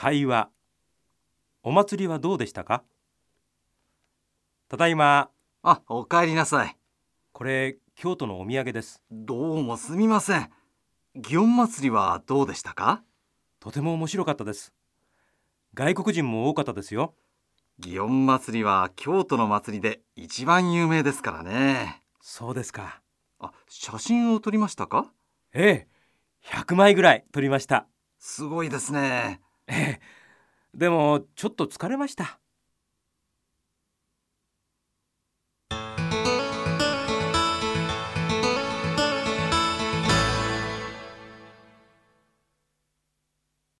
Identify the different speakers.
Speaker 1: 会話。お祭りはどうでしたか？ただいま。
Speaker 2: あ、お帰りなさい。
Speaker 1: これ京都のお土産です。
Speaker 2: どうもすみません。祇園祭りはどうでしたか？
Speaker 1: とても面白かったです。外国人も多かったですよ。
Speaker 2: 祇園祭りは京都の祭りで一番有名ですからね。
Speaker 1: そうですか。
Speaker 2: あ、写真を撮りましたか？
Speaker 1: ええ。100枚ぐらい撮りました。
Speaker 2: すごいですね。
Speaker 1: でもちょっと疲れました。